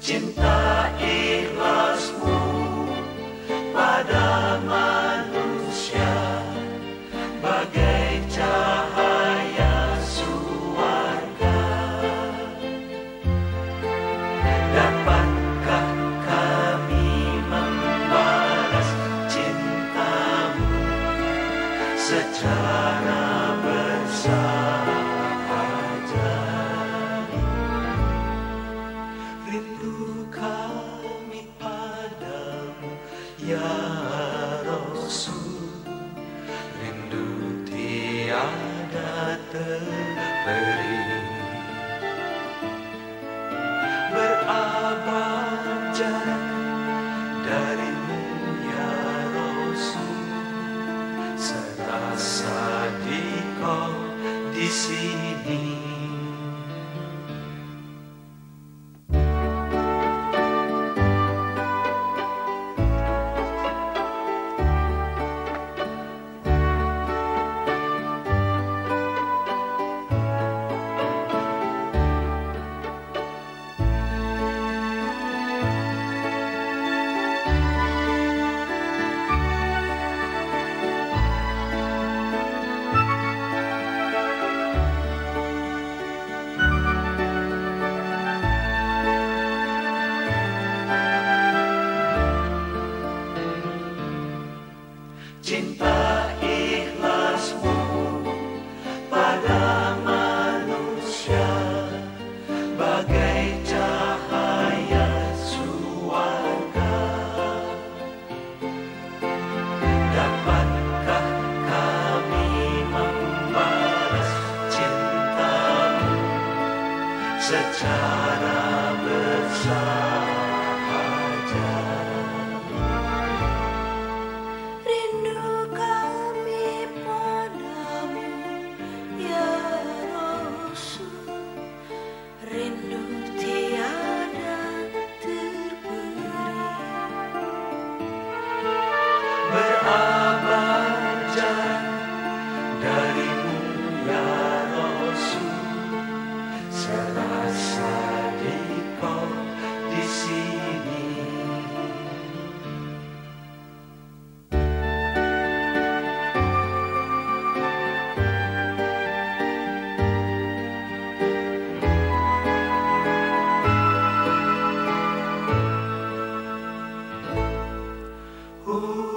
cinta ikhlasmu pada manusia bagai cahaya suarga. Dapatkah kami membalas cintamu secara bersahaja tiada terperi berabad jarak darimu ya Rasul. Serasa di kau di sini cinta ikhlasmu pada manusia bagai cahaya suarga. Dapatkah kami membalas cintamu secara bersahaja Ooh.